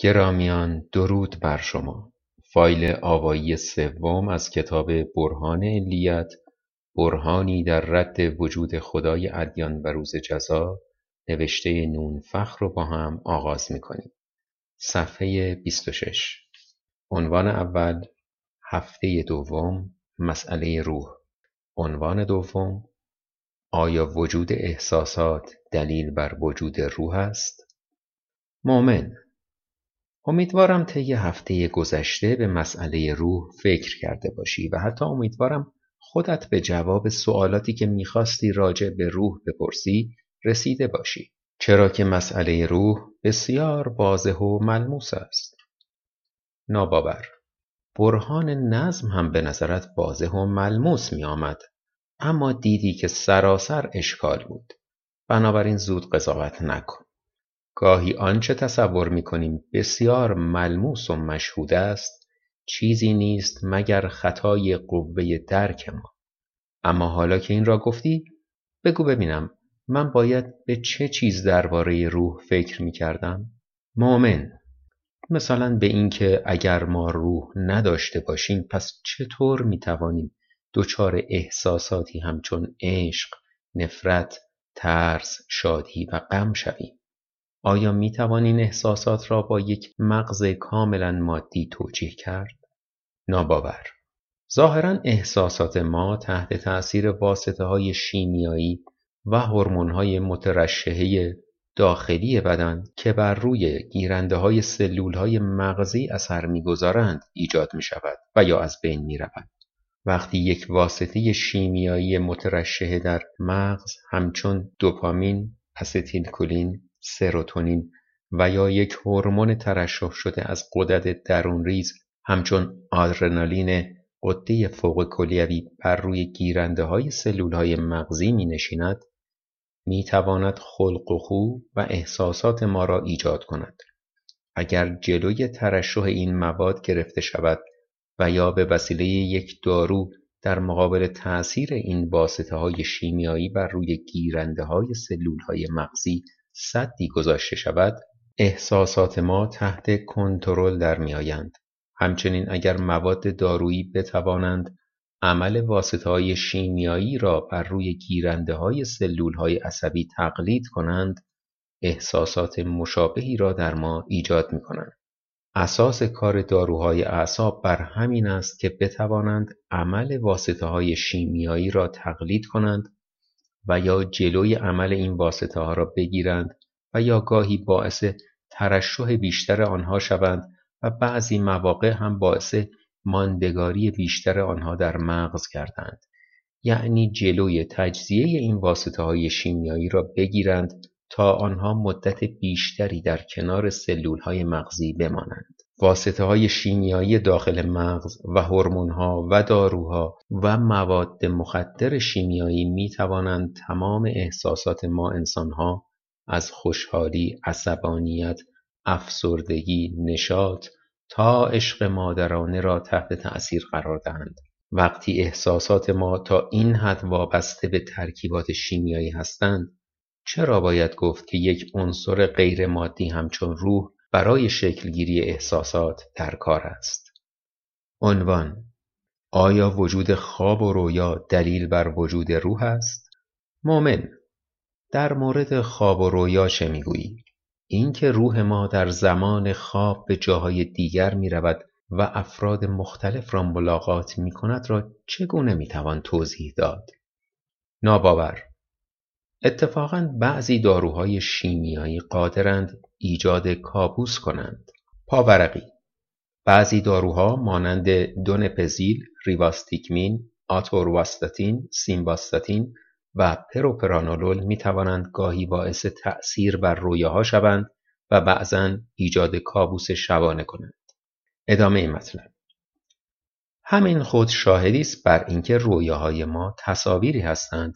گرامیان درود بر شما. فایل آوایی سوم از کتاب برهان علیت برهانی در رد وجود خدای ادیان و روز جزا نوشته نون فخر رو با هم آغاز می‌کنیم. صفحه 26 عنوان اول هفته دوم مسئله روح. عنوان دوم آیا وجود احساسات دلیل بر وجود روح است؟ مؤمن امیدوارم طی هفته گذشته به مسئله روح فکر کرده باشی و حتی امیدوارم خودت به جواب سوالاتی که می‌خواستی راجع به روح بپرسی رسیده باشی. چرا که مسئله روح بسیار واضح و ملموس است. ناباور. برهان نظم هم به نظرت واضح و ملموس می آمد اما دیدی که سراسر اشکال بود. بنابراین زود قضاوت نکن. گاهی آنچه تصور می کنیم بسیار ملموس و مشهود است چیزی نیست مگر خطای قوه درک ما اما حالا که این را گفتی بگو ببینم من باید به چه چیز درباره روح فکر می کردم؟ مؤمن مثلا به اینکه اگر ما روح نداشته باشیم پس چطور می توانیم دچار احساساتی همچون عشق، نفرت، ترس، شادی و غم شویم؟ آیا می توان این احساسات را با یک مغز کاملا مادی توجیه کرد؟ ناباور ظاهرا احساسات ما تحت تأثیر واسطه های شیمیایی و هورمون های مترشحه داخلی بدن که بر روی گیرنده های سلول های مغزی اثر می‌گذارند ایجاد می شود و یا از بین می. وقتی یک واسطه شیمیایی مترشحه در مغز همچون دوپامین، کلین، سروتونین و یا یک هورمون ترشح شده از درون درونریز همچون آدرنالین قده فوق کلیوی بر روی گیرنده های سلول های مغزی می نشیند می تواند خلق و خو و احساسات ما را ایجاد کند. اگر جلوی ترشح این مواد گرفته شود و یا به وسیله یک دارو در مقابل تأثیر این واسطه های شیمیایی بر روی گیرنده های سلول های مغزی سدی گذاشته شود احساسات ما تحت کنترل در میآیند همچنین اگر مواد دارویی بتوانند عمل های شیمیایی را بر روی گیرنده های سلول های عصبی تقلید کنند احساسات مشابهی را در ما ایجاد می کنند. اساس کار داروهای اعصاب بر همین است که بتوانند عمل واسطه های شیمیایی را تقلید کنند و یا جلوی عمل این واسطه ها را بگیرند و یا گاهی باعث ترشح بیشتر آنها شوند و بعضی مواقع هم باعث ماندگاری بیشتر آنها در مغز کردند. یعنی جلوی تجزیه این واسطه های شیمیایی را بگیرند تا آنها مدت بیشتری در کنار سلول های مغزی بمانند. واسطه های شیمیایی داخل مغز و هورمون‌ها و داروها و مواد مخدر شیمیایی می توانند تمام احساسات ما انسانها از خوشحالی، عصبانیت، افسردگی، نشاط تا عشق مادرانه را تحت تأثیر قرار دهند. وقتی احساسات ما تا این حد وابسته به ترکیبات شیمیایی هستند چرا باید گفت که یک عنصر غیر مادی همچون روح برای شکلگیری احساسات در کار است عنوان آیا وجود خواب و رویا دلیل بر وجود روح است؟ مؤمن در مورد خواب و رویا چه می‌گویی؟ اینکه روح ما در زمان خواب به جاهای دیگر می رود و افراد مختلف را ملاقات می کند را چگونه می توان توضیح داد؟ ناباور اتفاقا بعضی داروهای شیمیایی قادرند ایجاد کابوس کنند. پاورقی بعضی داروها مانند دونپزیل، ریواستیکمین، آتورواستاتین، سیمباستاتین و پروپرانولول می توانند گاهی باعث تأثیر بر رویاها شوند و بعضا ایجاد کابوس شبانه کنند. ادامه مطلب همین خود شاهدی است بر اینکه رویاهای ما تصاویری هستند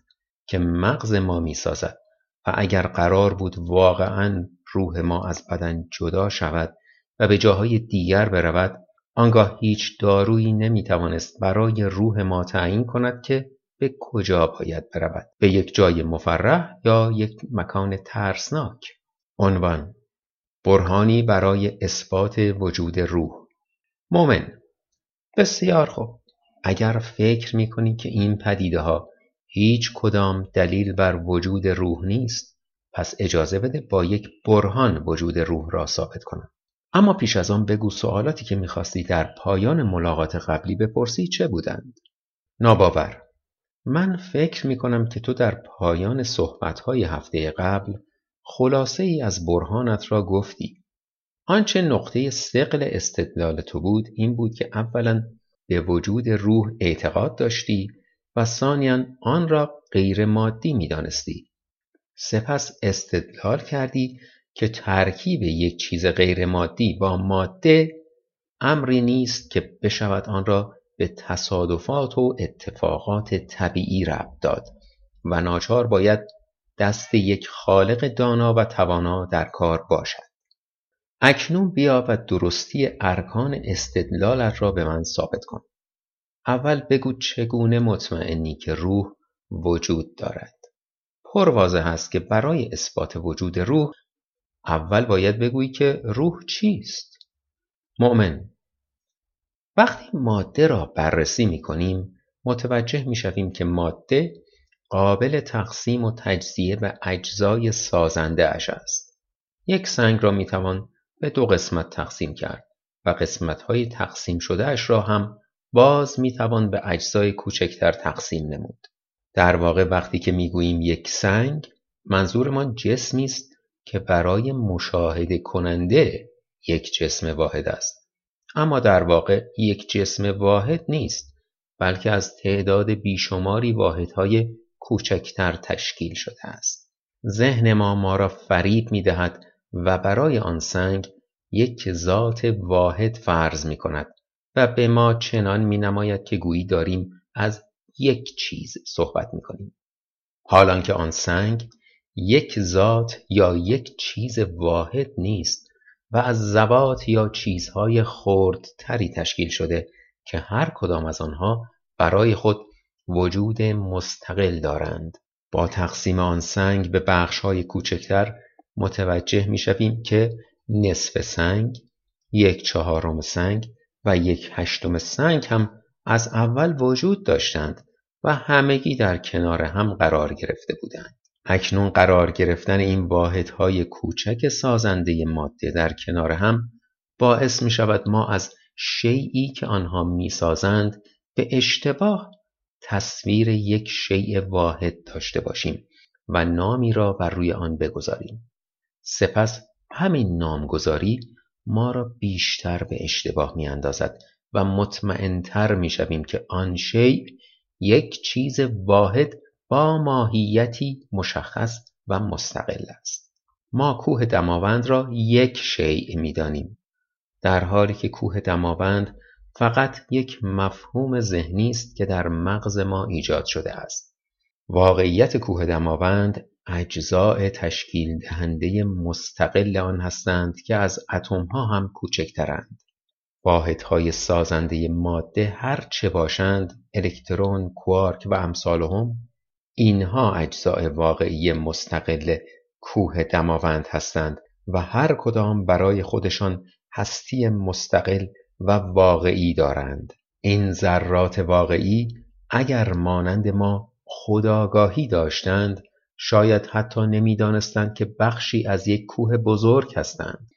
که مغز ما می‌سازد و اگر قرار بود واقعا روح ما از بدن جدا شود و به جاهای دیگر برود آنگاه هیچ دارویی نمی‌توانست برای روح ما تعیین کند که به کجا باید برود به یک جای مفرح یا یک مکان ترسناک. عنوان برهانی برای اثبات وجود روح. مومن بسیار خوب. اگر فکر می‌کنی که این پدیده ها هیچ کدام دلیل بر وجود روح نیست. پس اجازه بده با یک برهان وجود روح را ثابت کنم. اما پیش از آن بگو سوالاتی که می‌خواستی در پایان ملاقات قبلی بپرسی چه بودند؟ ناباور. من فکر می‌کنم که تو در پایان صحبتهای هفته قبل خلاصه ای از برهانت را گفتی. آنچه نقطه سقل استدلال تو بود این بود که اولا به وجود روح اعتقاد داشتی و ثانیا آن را غیر مادی می دانستی. سپس استدلال کردی که ترکیب یک چیز غیر مادی با ماده امری نیست که بشود آن را به تصادفات و اتفاقات طبیعی ربط داد و ناچار باید دست یک خالق دانا و توانا در کار باشد. اکنون بیا و درستی ارکان استدلالت را به من ثابت کن. اول بگو چگونه مطمئنی که روح وجود دارد. پر واضح است که برای اثبات وجود روح اول باید بگویی که روح چیست؟ مؤمن وقتی ماده را بررسی می کنیم متوجه می شویم که ماده قابل تقسیم و تجزیه به اجزای سازنده اش است. یک سنگ را می توان به دو قسمت تقسیم کرد و قسمتهای تقسیم شده اش را هم باز می توان به اجزای کوچکتر تقسیم نمود. در واقع وقتی که می گوییم یک سنگ منظورمان جسمی است که برای مشاهده کننده یک جسم واحد است. اما در واقع یک جسم واحد نیست بلکه از تعداد بیشماری واحدهای کوچکتر تشکیل شده است. ذهن ما ما را فریب می دهد و برای آن سنگ یک ذات واحد فرض می کند و به ما چنان می نماید که گویی داریم از یک چیز صحبت می کنیم. حالان که آن سنگ یک ذات یا یک چیز واحد نیست و از زبات یا چیزهای خردتری تشکیل شده که هر کدام از آنها برای خود وجود مستقل دارند. با تقسیم آن سنگ به بخشهای کوچکتر متوجه می شویم که نصف سنگ، یک چهارم سنگ و یک هشتم سنگ هم از اول وجود داشتند و همگی در کنار هم قرار گرفته بودند. اکنون قرار گرفتن این واحدهای کوچک سازنده ماده در کنار هم باعث می شود ما از شیعی که آنها می سازند به اشتباه تصویر یک شیء واحد داشته باشیم و نامی را بر روی آن بگذاریم. سپس همین نامگذاری ما را بیشتر به اشتباه می اندازد و مطمئنتر می شویم که آن شیء یک چیز واحد با ماهیتی مشخص و مستقل است. ما کوه دماوند را یک شیء می دانیم. در حالی که کوه دماوند فقط یک مفهوم ذهنی است که در مغز ما ایجاد شده است. واقعیت کوه دماوند اجزاء تشکیل دهنده مستقل آن هستند که از ها هم کوچکترند. واحدهای سازنده ماده هر چه باشند الکترون، کوارک و امثالهم اینها اجزاء واقعی مستقل کوه دماوند هستند و هر کدام برای خودشان هستی مستقل و واقعی دارند. این ذرات واقعی اگر مانند ما خداگاهی داشتند شاید حتی نمی‌دانستند که بخشی از یک کوه بزرگ هستند.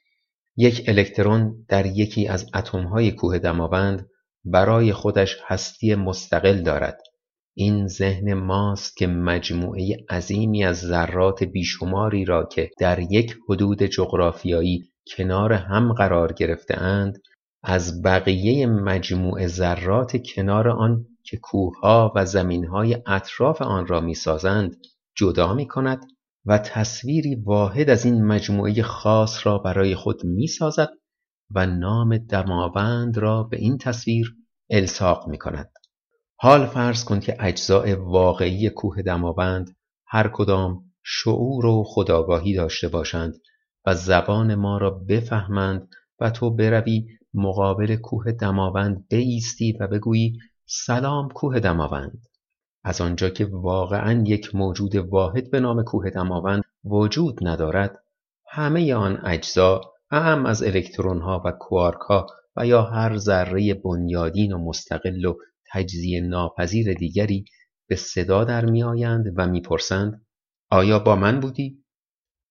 یک الکترون در یکی از اتمهای کوه دماوند برای خودش هستی مستقل دارد. این ذهن ماست که مجموعه عظیمی از ذرات بیشماری را که در یک حدود جغرافیایی کنار هم قرار گرفته اند از بقیه مجموعه ذرات کنار آن که کوهها و زمینهای اطراف آن را می‌سازند جدا می کند و تصویری واحد از این مجموعه خاص را برای خود می سازد و نام دماوند را به این تصویر الساق می کند. حال فرض کن که اجزای واقعی کوه دماوند هر کدام شعور و خداگاهی داشته باشند و زبان ما را بفهمند و تو بروی مقابل کوه دماوند بایستی و بگویی سلام کوه دماوند از آنجا که واقعا یک موجود واحد به نام کوه دماوند وجود ندارد همه آن اجزا اهم از الکترون ها و کوارک ها و یا هر ذره بنیادین و مستقل و تجزیه ناپذیر دیگری به صدا در میآیند و می‌پرسند آیا با من بودی؟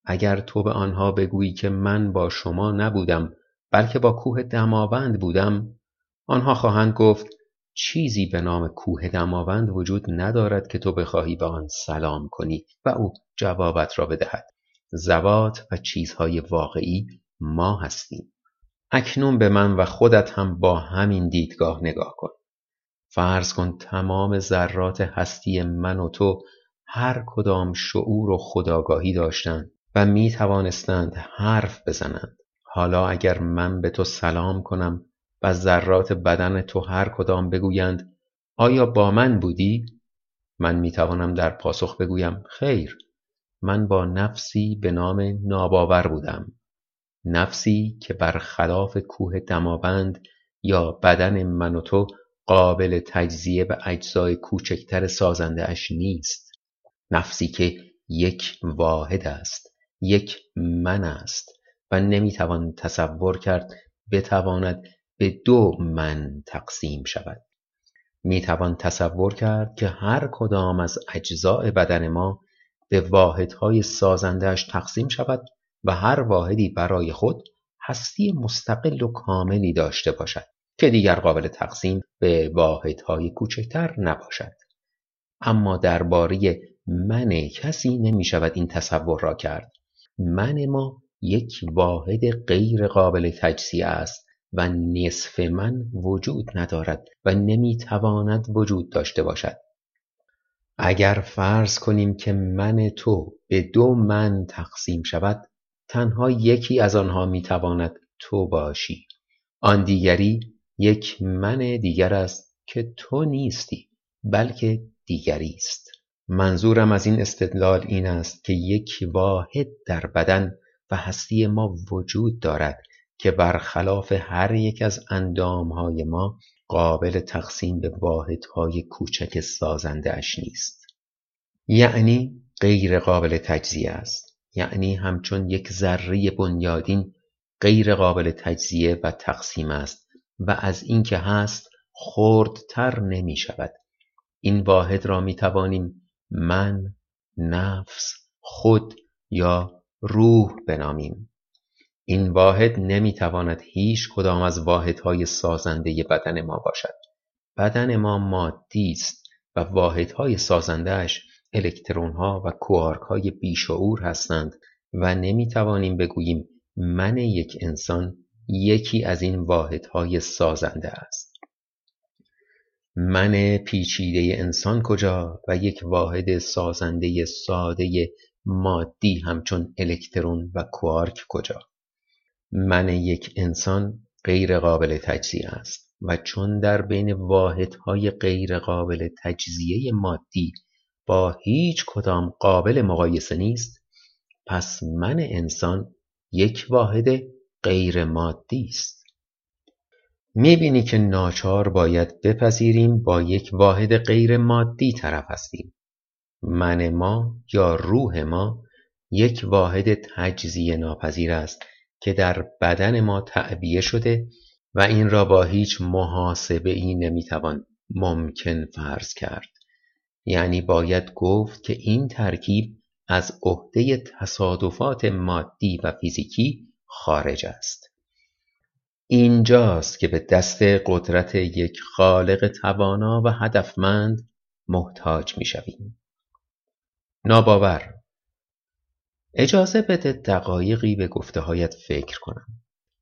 اگر تو به آنها بگویی که من با شما نبودم بلکه با کوه دماوند بودم آنها خواهند گفت چیزی به نام کوه دماوند وجود ندارد که تو بخواهی به آن سلام کنی و او جوابت را بدهد. زوات و چیزهای واقعی ما هستیم. اکنون به من و خودت هم با همین دیدگاه نگاه کن. فرض کن تمام ذرات هستی من و تو هر کدام شعور و خداگاهی داشتند و می توانستند حرف بزنند. حالا اگر من به تو سلام کنم و ذرات بدن تو هر کدام بگویند آیا با من بودی؟ من می توانم در پاسخ بگویم خیر من با نفسی به نام ناباور بودم نفسی که برخلاف کوه دماوند یا بدن من و تو قابل تجزیه به اجزای کوچکتر سازنده اش نیست نفسی که یک واحد است یک من است و نمی‌توان تصور کرد بتواند به دو من تقسیم شود. می‌توان تصور کرد که هر کدام از اجزاء بدن ما به واحدهای سازندهش تقسیم شود و هر واحدی برای خود هستی مستقل و کاملی داشته باشد که دیگر قابل تقسیم به واحدهای کوچکتر نباشد. اما درباره من کسی نمی شود این تصور را کرد. من ما یک واحد غیر قابل تجزیه است. و نصف من وجود ندارد و نمی تواند وجود داشته باشد. اگر فرض کنیم که من تو به دو من تقسیم شود تنها یکی از آنها می تواند تو باشی. آن دیگری یک من دیگر است که تو نیستی بلکه دیگری است. منظورم از این استدلال این است که یک واحد در بدن و هستی ما وجود دارد که برخلاف هر یک از اندامهای ما قابل تقسیم به واحدهای کوچک سازنده اش نیست. یعنی غیر قابل تجزیه است. یعنی همچون یک ذره بنیادین غیر قابل تجزیه و تقسیم است و از اینکه هست خردتر نمی شود. این واحد را می توانیم من نفس خود یا روح بنامیم. این واحد نمی‌تواند هیچ کدام از واحدهای سازنده بدن ما باشد. بدن ما مادی است و واحدهای سازندهش الکترونها و کوارکهای بیشعور هستند و نمی‌توانیم بگوییم من یک انسان یکی از این واحدهای سازنده است. من پیچیده انسان کجا و یک واحد سازنده ساده مادی همچون الکترون و کوارک کجا؟ من یک انسان غیر قابل تجزیه است و چون در بین واحدهای غیر قابل تجزیه مادی با هیچ کدام قابل مقایسه نیست پس من انسان یک واحد غیر مادی است. می‌بینی که ناچار باید بپذیریم با یک واحد غیر مادی طرف هستیم. من ما یا روح ما یک واحد تجزیه ناپذیر است. که در بدن ما تعبیه شده و این را با هیچ محاسبه ای نمی‌توان ممکن فرض کرد. یعنی باید گفت که این ترکیب از عهده تصادفات مادی و فیزیکی خارج است. اینجاست که به دست قدرت یک خالق توانا و هدفمند محتاج می‌شویم. ناباور! اجازه بده دقایقی به گفته هایت فکر کنم.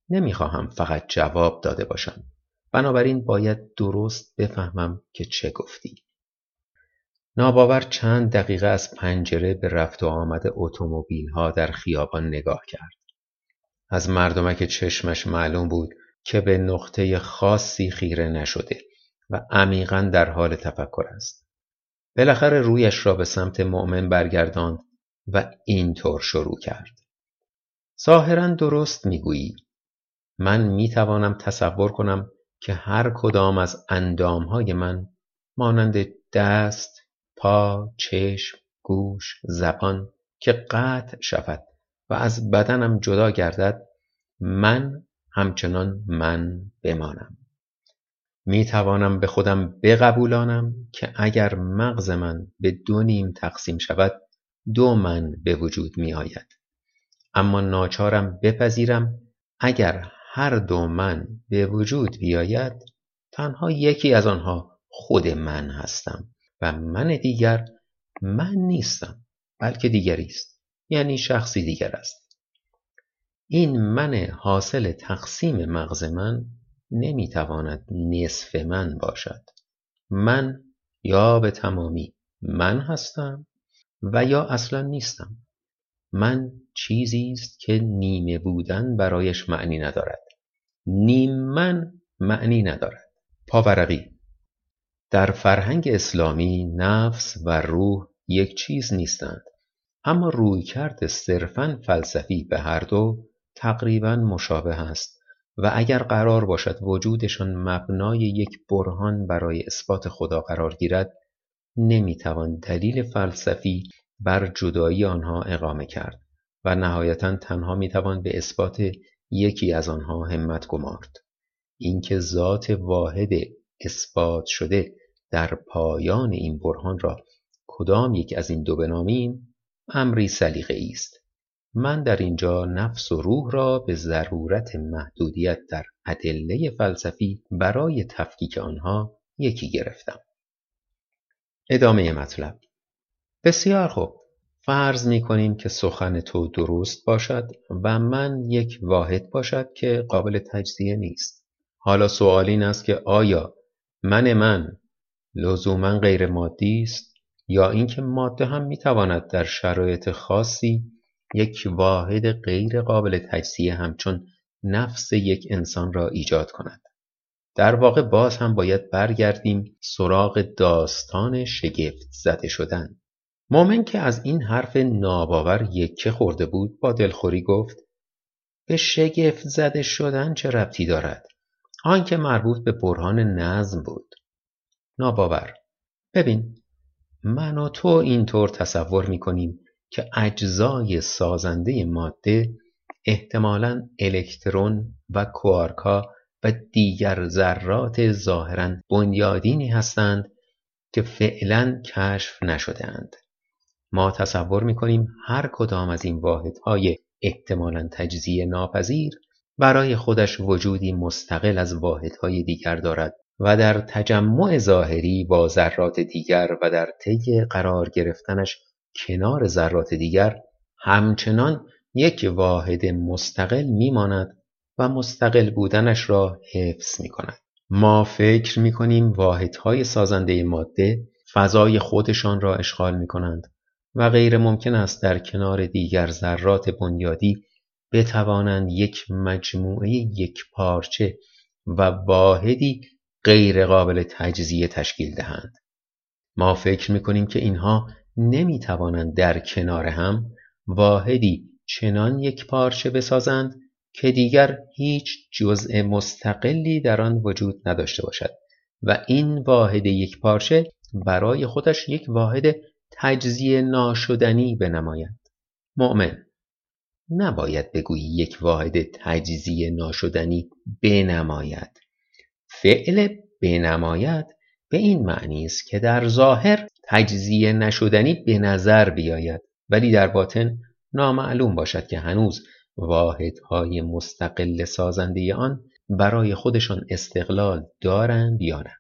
نمی‌خواهم فقط جواب داده باشم. بنابراین باید درست بفهمم که چه گفتی. ناباور چند دقیقه از پنجره به رفت و آمد اتومبیل ها در خیابان نگاه کرد. از مردمک چشمش معلوم بود که به نقطه خاصی خیره نشده و عمیقا در حال تفکر است. بالاخره رویش را به سمت مؤمن برگرداند و اینطور شروع کرد. ظاهرا درست می‌گویی. من می‌توانم تصور کنم که هر کدام از اندامهای من مانند دست، پا، چشم، گوش، زبان که قطع شود و از بدنم جدا گردد من همچنان من بمانم. می توانم به خودم بقبولانم که اگر مغز من به دو نیم تقسیم شود دو من به وجود می آید. اما ناچارم بپذیرم اگر هر دو من به وجود بیاید تنها یکی از آنها خود من هستم و من دیگر من نیستم بلکه دیگری است یعنی شخصی دیگر است این من حاصل تقسیم مغز من نمی‌تواند نصف من باشد من یا به تمامی من هستم و یا اصلا نیستم. من چیزی است که نیمه بودن برایش معنی ندارد. نیم من معنی ندارد. پاورقی. در فرهنگ اسلامی نفس و روح یک چیز نیستند. اما رویکرد صرفا فلسفی به هر دو تقریبا مشابه است و اگر قرار باشد وجودشان مبنای یک برهان برای اثبات خدا قرار گیرد نمی‌توان دلیل فلسفی بر جدایی آنها اقامه کرد و نهایتا تنها می‌توان به اثبات یکی از آنها همت گمارد. اینکه ذات واحد اثبات شده در پایان این برهان را کدام یک از این دو بنامیم امری سلیقه است. من در اینجا نفس و روح را به ضرورت محدودیت در ادله فلسفی برای تفکیک آنها یکی گرفتم. ادامه مطلب. بسیار خوب. فرض می کنیم که سخن تو درست باشد و من یک واحد باشد که قابل تجزیه نیست. حالا سوال این است که آیا من من لزوما غیر مادی است یا اینکه ماده هم می‌تواند در شرایط خاصی یک واحد غیر قابل تجزیه همچون نفس یک انسان را ایجاد کند؟ در واقع باز هم باید برگردیم سراغ داستان شگفت زده شدن. مومن که از این حرف ناباور یکه خورده بود با دلخوری گفت به شگفت زده شدن چه ربطی دارد؟ آنکه مربوط به برهان نظم بود. ناباور. ببین من و تو اینطور تصور می‌کنیم که اجزای سازنده ماده احتمالا الکترون و کوارکا و دیگر ذرات ظاهرا بنیادینی هستند که فعلا کشف نشدهاند. ما تصور می‌کنیم هر کدام از این واحدهای احتمالا تجزیه ناپذیر برای خودش وجودی مستقل از واحدهای دیگر دارد و در تجمع ظاهری با ذرات دیگر و در طی قرار گرفتنش کنار ذرات دیگر همچنان یک واحد مستقل میماند و مستقل بودنش را حفظ می کند. ما فکر می کنیم واحدهای سازنده ماده فضای خودشان را اشغال می کنند و غیر ممکن است در کنار دیگر ذرات بنیادی بتوانند یک مجموعه یک پارچه و واحدی غیر قابل تجزیه تشکیل دهند. ما فکر می کنیم که اینها نمی توانند در کنار هم واحدی چنان یک پارچه بسازند که دیگر هیچ جزء مستقلی در آن وجود نداشته باشد و این واحد یک پارچه برای خودش یک واحد تجزیه ناشدنی بنماید مؤمن نباید بگویی یک واحد تجزیه ناشدنی بنماید. فعل بنماید به این معنی است که در ظاهر تجزیه نشدنی به نظر بیاید ولی در باطن نامعلوم باشد که هنوز واحدهای مستقل سازنده آن برای خودشان استقلال دارند یا نه؟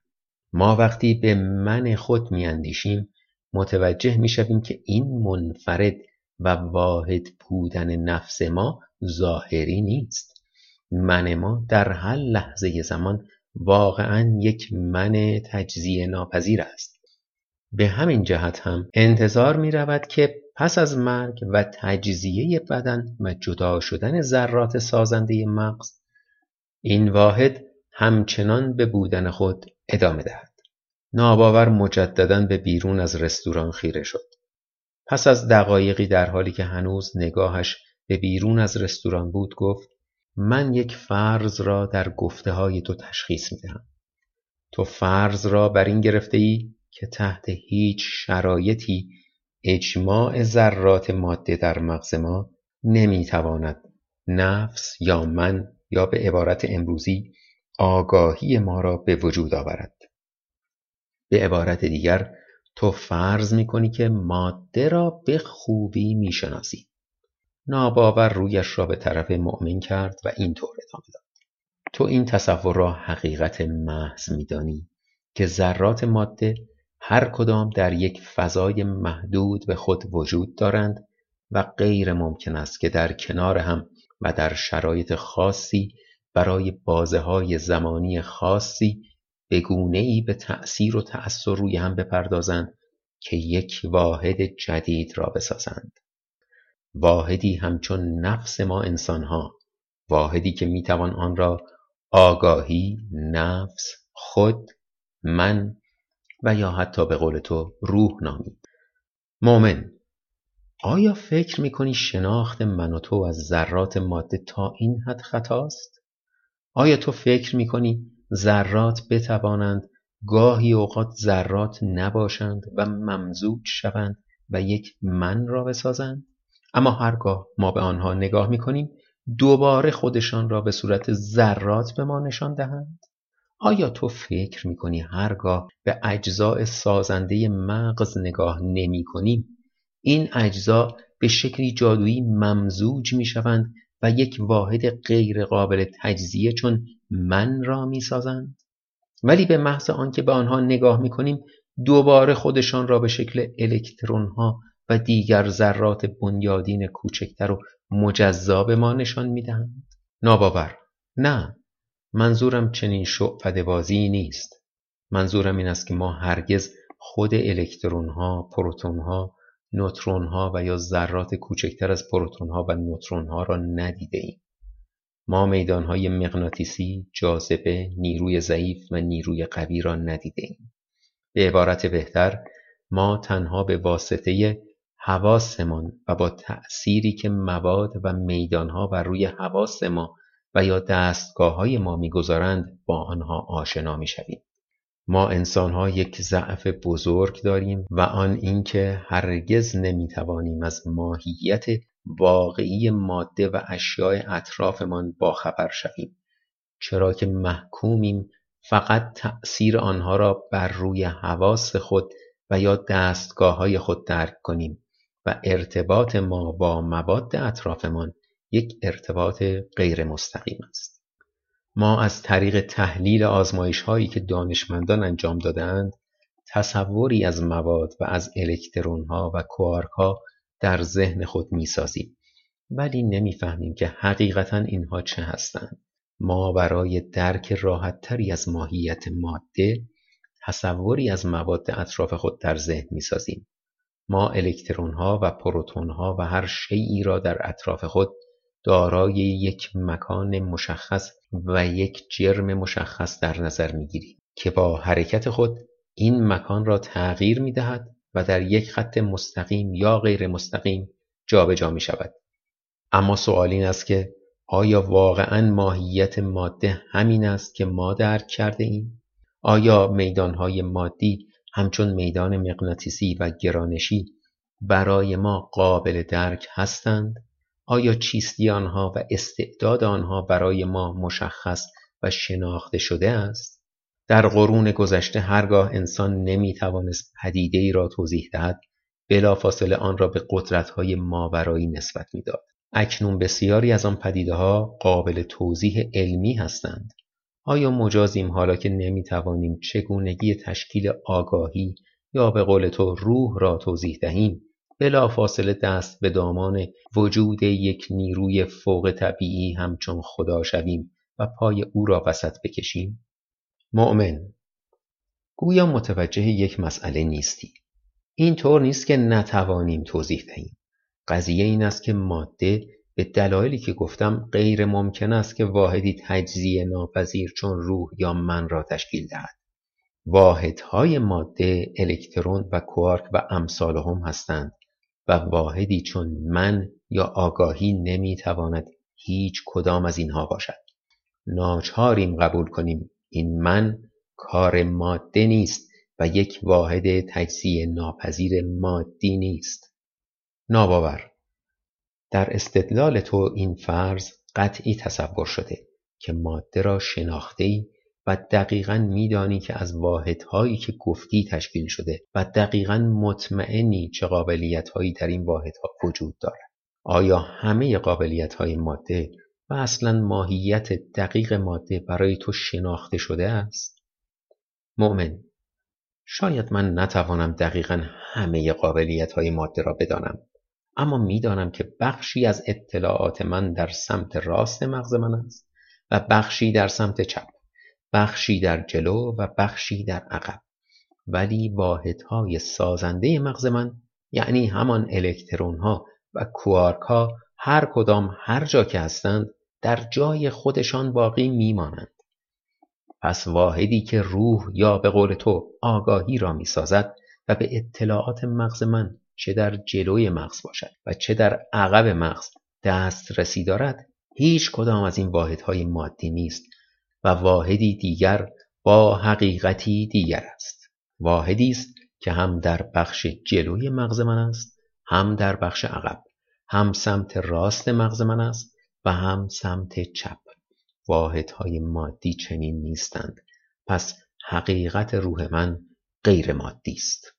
ما وقتی به من خود میاندیشیم متوجه می‌شویم که این منفرد و واحد بودن نفس ما ظاهری نیست. من ما در هر لحظه زمان واقعا یک من تجزیه ناپذیر است. به همین جهت هم انتظار می رود که پس از مرگ و تجزیه بدن و جدا شدن ذرات سازنده مغز این واحد همچنان به بودن خود ادامه دهد ناباور مجددا به بیرون از رستوران خیره شد پس از دقایقی در حالی که هنوز نگاهش به بیرون از رستوران بود گفت من یک فرض را در گفته های تو تشخیص می دهم. تو فرض را بر این گرفته ای که تحت هیچ شرایطی اجماع ذرات ماده در مغز ما نمی‌تواند نفس یا من یا به عبارت امروزی آگاهی ما را به وجود آورد. به عبارت دیگر تو فرض می‌کنی که ماده را به خوبی می‌شناسی. ناباور رویش را به طرف مؤمن کرد و اینطور ادامه داد. تو این تصور را حقیقت محض میدانی که ذرات ماده هر کدام در یک فضای محدود به خود وجود دارند و غیر ممکن است که در کنار هم و در شرایط خاصی برای بازه های زمانی خاصی به ای به تأثیر و تأثیر روی هم بپردازند که یک واحد جدید را بسازند. واحدی همچون نفس ما انسانها واحدی که می‌توان آن را آگاهی نفس خود من و یا حتی به قول تو روح نامید مؤمن آیا فکر می‌کنی شناخت من و تو از ذرات ماده تا این حد خطاست؟ آیا تو فکر می‌کنی ذرات بتوانند گاهی اوقات ذرات نباشند و ممزوج شوند و یک من را بسازند؟ اما هرگاه ما به آنها نگاه می‌کنیم دوباره خودشان را به صورت ذرات به ما نشان دهند؟ آیا تو فکر می‌کنی هرگاه به اجزاء سازنده مغز نگاه نمی کنیم این اجزا به شکلی جادویی ممزوج می شوند و یک واحد غیر قابل تجزیه چون من را می سازند؟ ولی به محض آنکه به آنها نگاه می کنیم دوباره خودشان را به شکل الکترون ها و دیگر ذرات بنیادین کوچکتر و مجزا به ما نشان می دهند. ناباور نه منظورم چنین شعفده بازی نیست منظورم این است که ما هرگز خود الکترون ها پروتون ها نوترون ها و یا ذرات کوچکتر از پروتون ها و نوترون ها را ندیده ایم. ما میدان های مغناطیسی، جاذبه، نیروی ضعیف و نیروی قوی را ندیده ایم. به عبارت بهتر ما تنها به واسطه حواسمان و با تأثیری که مواد و ها بر روی حواس ما و یا دستگاه های ما می‌گذارند با آنها آشنا می‌شویم. ما انسانها یک ضعف بزرگ داریم و آن اینکه هرگز نمی‌توانیم از ماهیت واقعی ماده و اشیاء اطرافمان باخبر شویم چرا که محکومیم فقط تأثیر آنها را بر روی حواس خود و یا دستگاه های خود درک کنیم و ارتباط ما با مواد اطرافمان یک ارتباط غیر مستقیم است. ما از طریق تحلیل آزمایش هایی که دانشمندان انجام دادند تصوری از مواد و از الکترون ها و کوارک ها در ذهن خود می سازیم ولی نمی‌فهمیم که حقیقتا اینها چه هستند. ما برای درک راحتتری از ماهیت ماده تصوری از مواد اطراف خود در ذهن می سازیم ما الکترون ها و پروتون ها و هر شیعی را در اطراف خود دارای یک مکان مشخص و یک جرم مشخص در نظر می‌گیریم که با حرکت خود این مکان را تغییر می دهد و در یک خط مستقیم یا غیر مستقیم جابجا می شود. اما سوال این است که آیا واقعا ماهیت ماده همین است که ما درک کرده ایم؟ آیا میدانهای مادی همچون میدان مغناطیسی و گرانشی برای ما قابل درک هستند؟ آیا چیستی آنها و استعداد آنها برای ما مشخص و شناخته شده است؟ در قرون گذشته هرگاه انسان نمی توانست پدیده ای را توضیح دهد بلافاصله آن را به قدرت‌های ماورایی نسبت می‌داد. اکنون بسیاری از آن پدیده ها قابل توضیح علمی هستند. آیا مجازیم حالا که نمی توانیم چگونگی تشکیل آگاهی یا به قول تو روح را توضیح دهیم بلافاصله دست به دامان وجود یک نیروی فوق طبیعی همچون خدا شویم و پای او را وسط بکشیم؟ مؤمن گویا متوجه یک مسئله نیستی. این طور نیست که نتوانیم توضیح دهیم. قضیه این است که ماده به دلایلی که گفتم غیر ممکن است که واحدی تجزیه ناپذیر چون روح یا من را تشکیل دهد. واحدهای ماده الکترون و کوارک و امثال هم هستند و واحدی چون من یا آگاهی نمی‌تواند هیچ کدام از اینها باشد. ناچاریم قبول کنیم این من کار ماده نیست و یک واحد تجزیه ناپذیر مادی نیست. ناباور. در استدلال تو این فرض قطعی تصور شده که ماده را ای و دقیقا میدانی که از واحدهایی که گفتی تشکیل شده و دقیقا مطمئنی چه قابلیتهایی در این واحدها وجود دارد آیا همه قابلیت های ماده و اصلا ماهیت دقیق ماده برای تو شناخته شده است؟ مؤمن شاید من نتوانم دقیقا همه قابلیت های ماده را بدانم اما می‌دانم که بخشی از اطلاعات من در سمت راست مغز من است و بخشی در سمت چپ بخشی در جلو و بخشی در عقب. ولی واحدهای سازنده مغز من یعنی همان الکترون ها و کوارک ها هر کدام هر جا که هستند در جای خودشان باقی میمانند. پس واحدی که روح یا به قول تو آگاهی را می‌سازد و به اطلاعات مغز من چه در جلوی مغز باشد و چه در عقب مغز دسترسی دارد هیچ کدام از این واحدهای مادی نیست. و واحدی دیگر با حقیقتی دیگر است. واحدی است که هم در بخش جلوی مغز من است هم در بخش عقب هم سمت راست مغز من است و هم سمت چپ. واحدهای مادی چنین نیستند. پس حقیقت روح من غیر مادی است.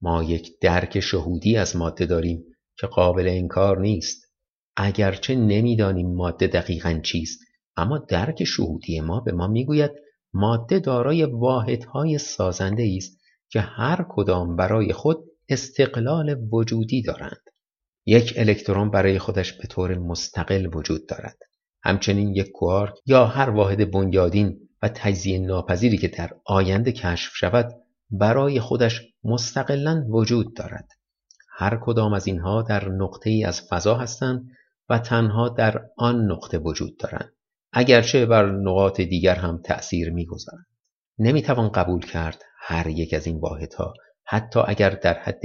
ما یک درک شهودی از ماده داریم که قابل انکار نیست. اگرچه نمی‌دانیم ماده دقیقا چیست اما درک شهودی ما به ما می‌گوید ماده دارای واحدهای سازنده است که هر کدام برای خود استقلال وجودی دارند. یک الکترون برای خودش به طور مستقل وجود دارد. همچنین یک کوارک یا هر واحد بنیادین و تجزیه ناپذیری که در آینده کشف شود برای خودش مستقلا وجود دارد. هر کدام از اینها در نقطه ای از فضا هستند و تنها در آن نقطه وجود دارند. اگرچه بر نقاط دیگر هم تأثیر می‌گذارند نمی‌توان قبول کرد هر یک از این واحدها. حتی اگر در حد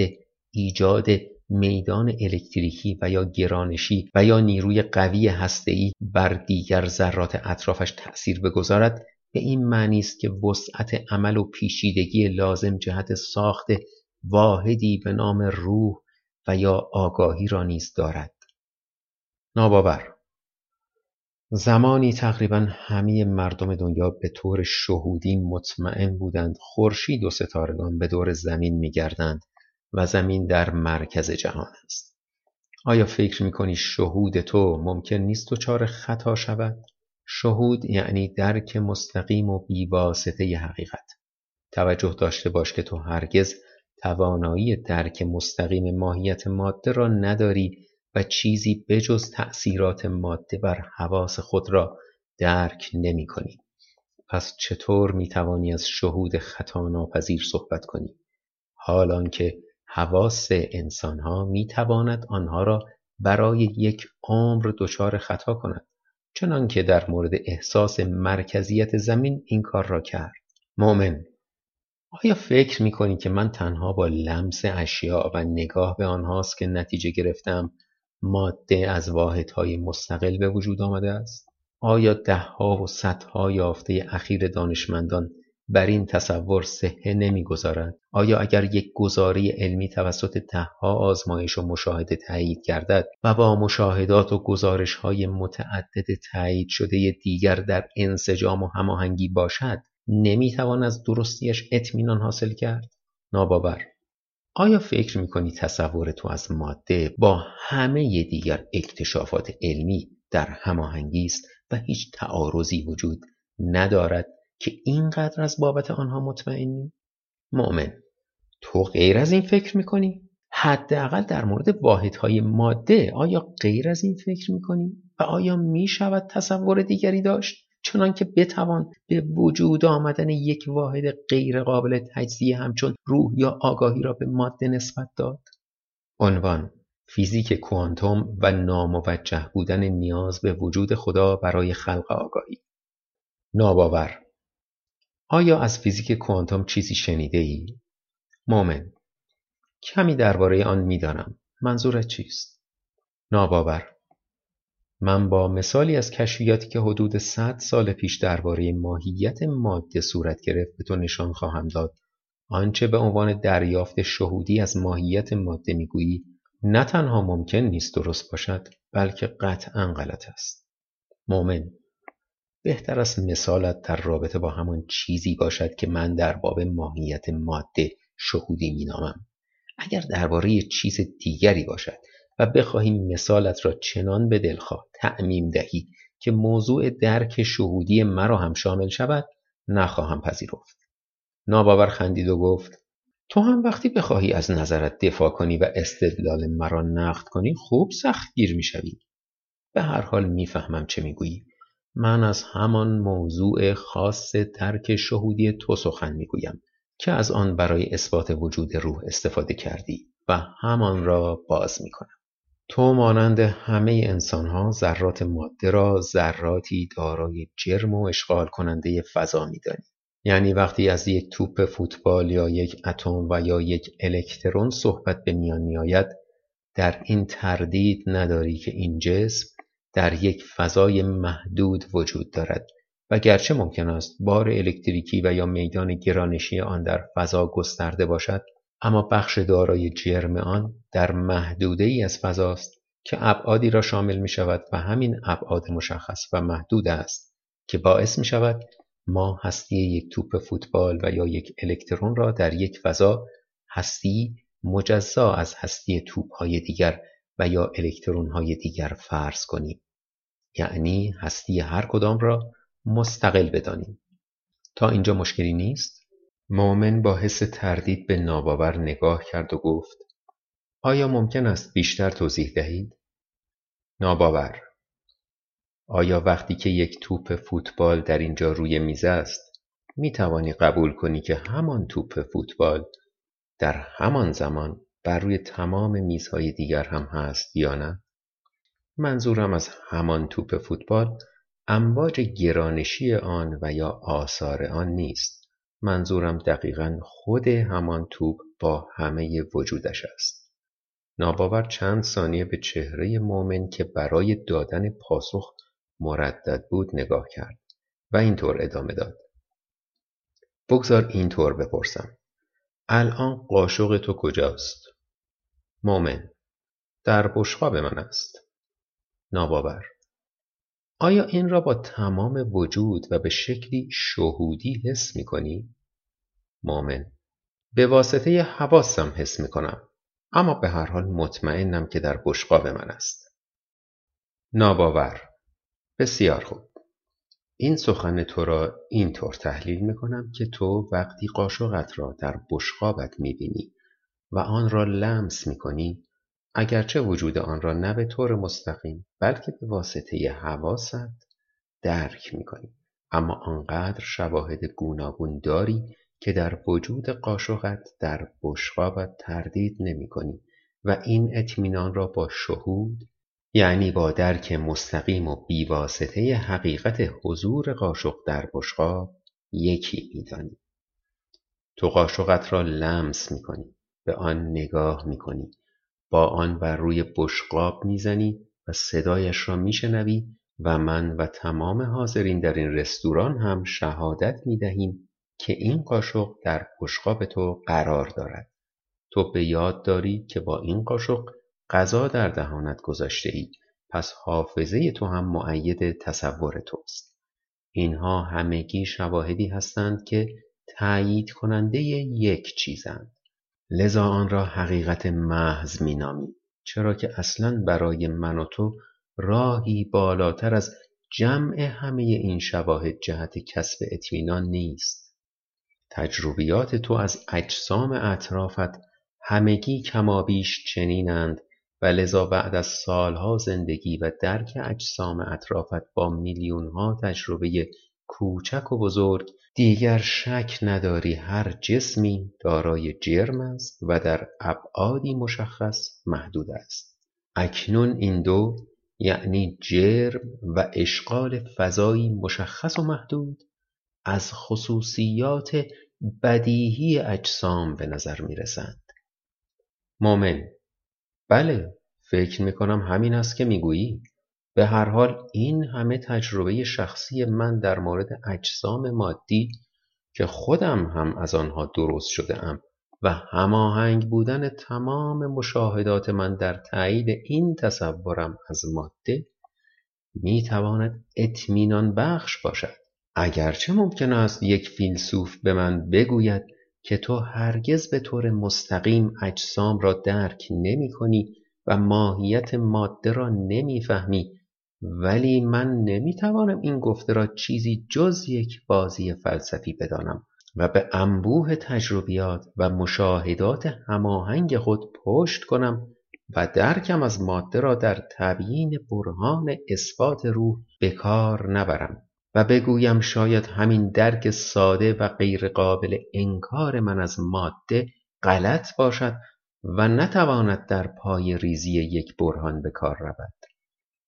ایجاد میدان الکتریکی و یا گرانشی و یا نیروی قوی هسته‌ای بر دیگر ذرات اطرافش تأثیر بگذارد به این معنی است که وسعت عمل و پیچیدگی لازم جهت ساخت واحدی به نام روح و یا آگاهی را نیز دارد. ناباور. زمانی تقریبا همه مردم دنیا به طور شهودی مطمئن بودند خورشید و ستارگان به دور زمین میگردند و زمین در مرکز جهان است. آیا فکر می‌کنی شهود تو ممکن نیست دچار خطا شود؟ شهود یعنی درک مستقیم و بیواسطه حقیقت. توجه داشته باش که تو هرگز توانایی درک مستقیم ماهیت ماده را نداری چیزی بجز تأثیرات ماده بر حواس خود را درک نمی کنی. پس چطور می توانی از شهود خطا ناپذیر صحبت کنی؟ حال که حواس انسانها می تواند آنها را برای یک عمر دچار خطا کند چنانکه در مورد احساس مرکزیت زمین این کار را کرد مؤمن آیا فکر می کنی که من تنها با لمس اشیاء و نگاه به آنهاست که نتیجه گرفتم ماده از واحدهای مستقل به وجود آمده است؟ آیا دهها و صدها یافته اخیر دانشمندان بر این تصور صحه نمی‌گذارد آیا اگر یک گزاره علمی توسط دهها آزمایش و مشاهده تایید گردد و با مشاهدات و گزارش های متعدد تایید شده دیگر در انسجام و هماهنگی باشد نمی‌توان از درستیش اطمینان حاصل کرد؟ ناباور. آیا فکر می‌کنی تصور تو از ماده با همه دیگر اکتشافات علمی در هماهنگی است و هیچ تعارضی وجود ندارد که اینقدر از بابت آنها مطمئنی؟ مؤمن تو غیر از این فکر می‌کنی؟ حداقل در مورد واحدهای ماده آیا غیر از این فکر می‌کنی؟ و آیا می‌شود تصور دیگری داشت؟ چنان که بتوان به وجود آمدن یک واحد غیر قابل تجزیه همچون روح یا آگاهی را به ماده نسبت داد؟ عنوان فیزیک کوانتوم و ناموجه بودن نیاز به وجود خدا برای خلق آگاهی ناباور آیا از فیزیک کوانتوم چیزی شنیده ای؟ مومن کمی درباره آن می‌دانم. منظورت چیست؟ ناباور من با مثالی از کشفیاتی که حدود 100 سال پیش درباره ماهیت ماده صورت گرفت به تو نشان خواهم داد. آنچه به عنوان دریافت شهودی از ماهیت ماده می‌گویی نه تنها ممکن نیست درست باشد بلکه قطعا غلط است. مؤمن بهتر است مثالت در رابطه با همان چیزی باشد که من در باب ماهیت ماده شهودی مینامم. اگر درباره چیز دیگری باشد و بخواهی مثالت را چنان به دلخواه تعمیم دهی که موضوع درک شهودی مرا هم شامل شود نخواهم پذیرفت. ناباور خندید و گفت تو هم وقتی بخواهی از نظرت دفاع کنی و استدلال مرا نقد کنی خوب سخت گیر می‌شوی به هر حال می‌فهمم چه می‌گویی من از همان موضوع خاص ترک شهودی تو سخن می‌گویم که از آن برای اثبات وجود روح استفاده کردی و همان را باز می‌کنم تو مانند همه انسانها ذرات ماده را ذراتی دارای جرم و اشغال کننده فضا میدانی. یعنی وقتی از یک توپ فوتبال یا یک اتم و یا یک الکترون صحبت به میان میآید در این تردید نداری که این جسم در یک فضای محدود وجود دارد. و گرچه ممکن است بار الکتریکی و یا میدان گرانشی آن در فضا گسترده باشد اما بخش دارای جرم آن در محدوده ای از فضاست که ابعادی را شامل می شود و همین ابعاد مشخص و محدود است که باعث می شود ما هستی یک توپ فوتبال و یا یک الکترون را در یک فضا هستی مجزا از هستی توپ های دیگر و یا الکترون های دیگر فرض کنیم. یعنی هستی هر کدام را مستقل بدانیم. تا اینجا مشکلی نیست؟ مؤمن با حس تردید به ناباور نگاه کرد و گفت آیا ممکن است بیشتر توضیح دهید؟ ناباور. آیا وقتی که یک توپ فوتبال در اینجا روی میز است می توانی قبول کنی که همان توپ فوتبال در همان زمان بر روی تمام میزهای دیگر هم هست یا نه؟ منظورم از همان توپ فوتبال امواج گرانشی آن و یا آثار آن نیست. منظورم دقیقا خود همان توپ با همه وجودش است. ناباور چند ثانیه به چهره مؤمن که برای دادن پاسخ مردد بود نگاه کرد و اینطور ادامه داد. بگذار اینطور بپرسم. الان قاشق تو کجاست؟ مؤمن در بشقاب من است. ناباور. آیا این را با تمام وجود و به شکلی شهودی حس می کنی؟ مؤمن به واسطه حواسم حس می کنم اما به هر حال مطمئنم که در بشقاب من است ناباور بسیار خوب این سخن تو را اینطور تحلیل می کنم که تو وقتی قاشقت را در بشقابت می بینی و آن را لمس می کنی اگرچه وجود آن را نه به طور مستقیم بلکه به واسطه حواست درک می کنی اما آنقدر شواهد گوناگون داری که در وجود قاشقت در بشقابت تردید نمی کنی و این اطمینان را با شهود یعنی با درک مستقیم و بیواسطه حقیقت حضور قاشق در بشقاب یکی میدانی تو قاشقت را لمس می‌کنی به آن نگاه می‌کنی. با آن بر روی بشقاب می‌زنی و صدایش را میشنوی و من و تمام حاضرین در این رستوران هم شهادت می‌دهیم که این قاشق در بشقاب تو قرار دارد. تو به یاد داری که با این قاشق غذا در دهانت گذاشته ای پس حافظه تو هم معید تصور توست. اینها همگی شواهدی هستند که تأیید کننده یک چیزند. لذا آن را حقیقت محض مینامی چرا که اصلا برای من و تو راهی بالاتر از جمع همه این شواهد جهت کسب اطمینان نیست. تجربیات تو از اجسام اطرافت همگی کمابیش چنینند و لذا بعد از سالها زندگی و درک اجسام اطرافت با میلیونها تجربه کوچک و بزرگ دیگر شک نداری هر جسمی دارای جرم است و در ابعادی مشخص محدود است اکنون این دو یعنی جرم و اشغال فضایی مشخص و محدود از خصوصیات بدیهی اجسام به نظر می رسند. مومن بله فکر می کنم همین است که می‌گویی به هر حال این همه تجربه شخصی من در مورد اجسام مادی که خودم هم از آنها درست شده ام و هماهنگ بودن تمام مشاهدات من در تایید این تصورم از ماده می‌تواند اطمینان بخش باشد. اگرچه ممکن است یک فیلسوف به من بگوید که تو هرگز به طور مستقیم اجسام را درک نمی کنی و ماهیت ماده را نمی‌فهمی ولی من نمی‌توانم این گفته را چیزی جز یک بازی فلسفی بدانم و به انبوه تجربیات و مشاهدات هماهنگ خود پشت کنم و درکم از ماده را در تبیین برهان اثبات روح به کار نبرم و بگویم شاید همین درک ساده و غیرقابل انکار من از ماده غلط باشد و نتواند در پای ریزی یک برهان به کار رود.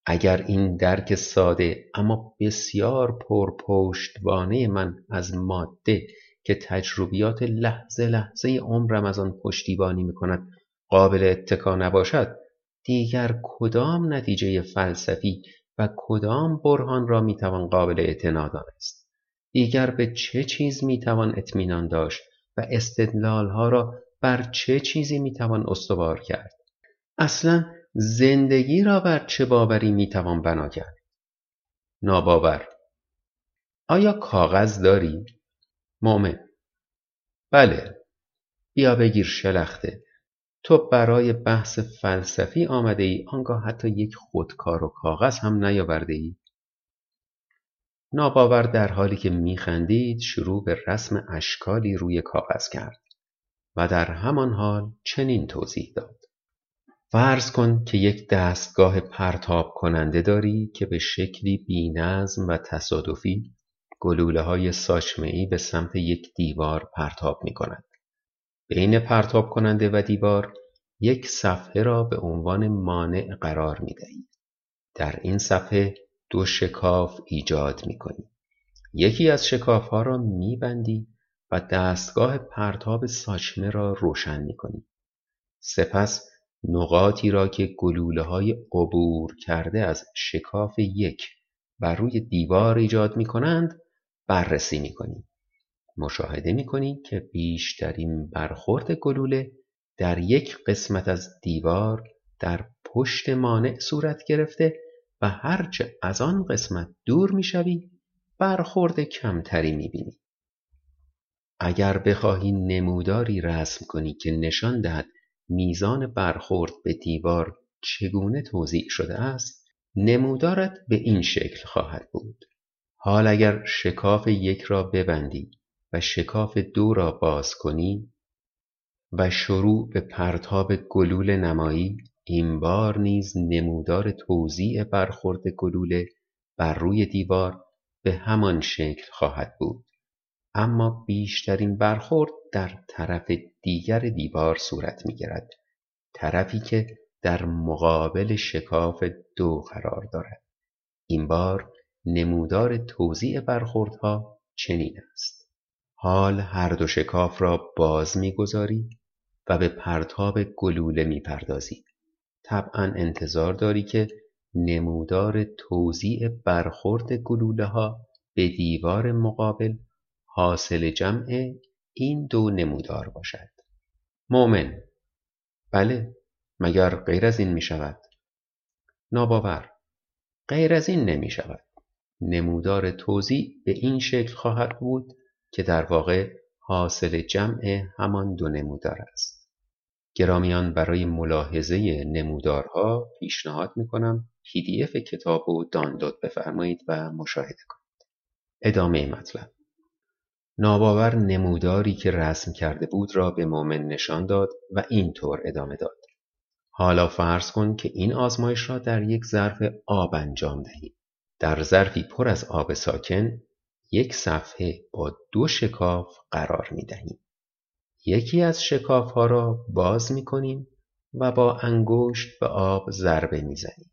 اگر این درک ساده اما بسیار پرپشتوانه من از ماده که تجربیات لحظه لحظه عمرم از آن پشتیبانی می کند قابل اتکا نباشد دیگر کدام نتیجه فلسفی و کدام برهان را می‌توان قابل اعتنا دانست دیگر به چه چیز می‌توان اطمینان داشت و ها را بر چه چیزی می‌توان استوار کرد؟ اصلا زندگی را بر چه باوری می‌توان بنا کرد؟ ناباور. آیا کاغذ داری؟ مؤمن. بله. بیا بگیر شلخته. تو برای بحث فلسفی آمده ای آنگاه حتی یک خودکار و کاغذ هم نیاورده ای ناباور در حالی که میخندید شروع به رسم اشکالی روی کاغذ کرد و در همان حال چنین توضیح داد. فرض کن که یک دستگاه پرتاب کننده داری که به شکلی بینظم و تصادفی گلوله های ساچمه به سمت یک دیوار پرتاب می کند. بین پرتاب کننده و دیوار یک صفحه را به عنوان مانع قرار می دهید. در این صفحه دو شکاف ایجاد می کنی. یکی از شکاف ها را می بندی و دستگاه پرتاب ساچمه را روشن می کنی. سپس نقاطی را که گلوله های عبور کرده از شکاف یک بر روی دیوار ایجاد می کنند بررسی می کنی. مشاهده می کنی که بیشترین برخورد گلوله در یک قسمت از دیوار در پشت مانع صورت گرفته و هرچه از آن قسمت دور می‌شوی برخورد کمتری می‌بینی اگر بخواهی نموداری رسم کنی که نشان دهد میزان برخورد به دیوار چگونه توضیح شده است نمودارت به این شکل خواهد بود. حال اگر شکاف یک را ببندی و شکاف دو را باز کنی و شروع به پرتاب گلوله نمایی این بار نیز نمودار توزیع برخورد گلوله بر روی دیوار به همان شکل خواهد بود. اما بیشترین برخورد در طرف دیگر دیوار صورت می گیرد طرفی که در مقابل شکاف دو قرار دارد. این بار نمودار توزیع برخوردها چنین است. حال هر دو شکاف را باز می‌گذاری و به پرتاب گلوله می‌پردازی. طبعا انتظار داری که نمودار توزیع برخورد گلوله ها به دیوار مقابل حاصل جمع این دو نمودار باشد. مؤمن. بله مگر غیر از این می شود ناباور. غیر از این نمی شود نمودار توزیع به این شکل خواهد بود که در واقع حاصل جمع همان دو نمودار است. گرامیان برای ملاحظه نمودارها پیشنهاد می‌کنم پی کتاب و دانلود بفرمایید و مشاهده کنید. ادامه مطلب. ناباور نموداری که رسم کرده بود را به مؤمن نشان داد و اینطور ادامه داد حالا فرض کن که این آزمایش را در یک ظرف آب انجام دهید در ظرفی پر از آب ساکن یک صفحه با دو شکاف قرار می دهیم. یکی از شکاف ها را باز می کنیم و با انگشت به آب ضربه می زنیم.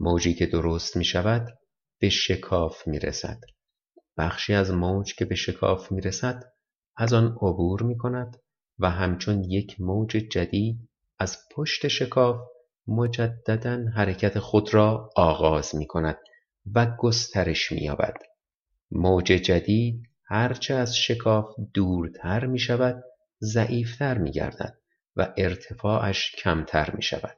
موجی که درست می شود به شکاف می رسد. بخشی از موج که به شکاف می رسد از آن عبور می کند و همچون یک موج جدید از پشت شکاف مجددا حرکت خود را آغاز می کند و گسترش می‌یابد موج جدید هرچه از شکاف دورتر می شود ضعیفتر می گردد و ارتفاعش کمتر می شود.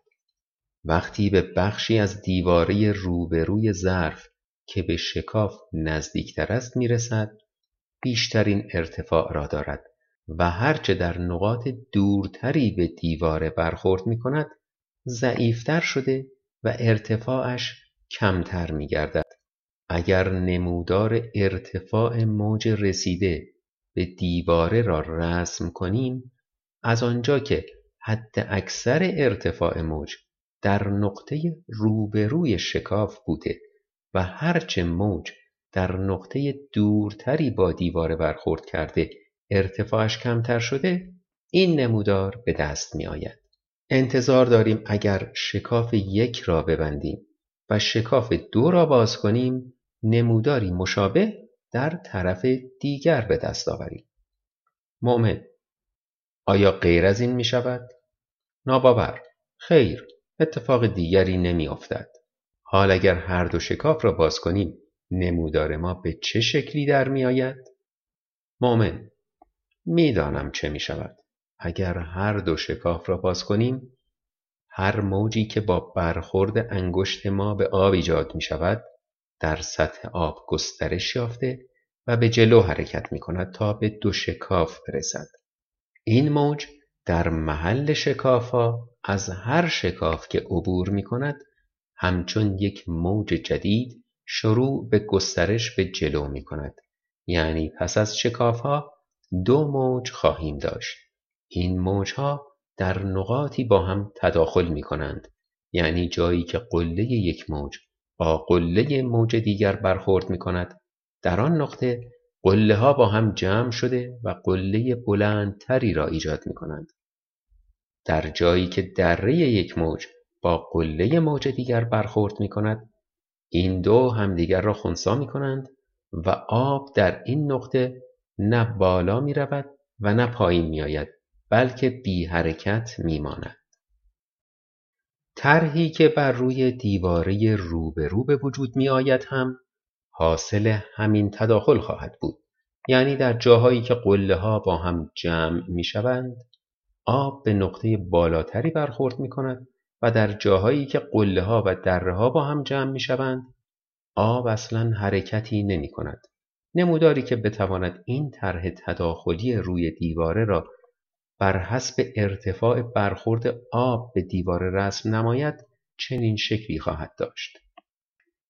وقتی به بخشی از دیواره روبروی ظرف که به شکاف نزدیکتر است می رسد بیشترین ارتفاع را دارد و هرچه در نقاط دورتری به دیواره برخورد می کند ضعیفتر شده و ارتفاعش کمتر می گردد. اگر نمودار ارتفاع موج رسیده به دیواره را رسم کنیم از آنجا که حد اکثر ارتفاع موج در نقطه روبروی شکاف بوده و هرچه موج در نقطه دورتری با دیواره برخورد کرده ارتفاعش کمتر شده این نمودار به دست می آید. انتظار داریم اگر شکاف یک را ببندیم و شکاف دو را باز کنیم نموداری مشابه در طرف دیگر به دست آوریم. مؤمن آیا غیر از این می شود؟ ناباور خیر اتفاق دیگری نمی افتد. حال اگر هر دو شکاف را باز کنیم نمودار ما به چه شکلی در می آید؟ مؤمن می‌دانم چه می شود. اگر هر دو شکاف را باز کنیم هر موجی که با برخورد انگشت ما به آب ایجاد می شود در سطح آب گسترش یافته و به جلو حرکت می کند تا به دو شکاف برسد. این موج در محل شکاف ها از هر شکاف که عبور می کند همچون یک موج جدید شروع به گسترش به جلو می کند. یعنی پس از شکاف ها دو موج خواهیم داشت. این موج ها در نقاطی با هم تداخل می کنند. یعنی جایی که قله یک موج با قله موج دیگر برخورد می کند در آن نقطه قله ها با هم جمع شده و قله بلندتری را ایجاد می کنند. در جایی که دره یک موج با قله موج دیگر برخورد می کند این دو همدیگر را خونسا می کنند و آب در این نقطه نه بالا می رود و نه پایین می آید بلکه بی حرکت می ماند. طرحی که بر روی دیواره روبرو به وجود می آید هم حاصل همین تداخل خواهد بود یعنی در جاهایی که قله ها با هم جمع می شوند آب به نقطه بالاتری برخورد می کند و در جاهایی که قله ها و دره ها با هم جمع می شوند آب اصلا حرکتی نمی کند. نموداری که بتواند این طرح تداخلی روی دیواره را بر حسب ارتفاع برخورد آب به دیواره رسم نماید چنین شکلی خواهد داشت.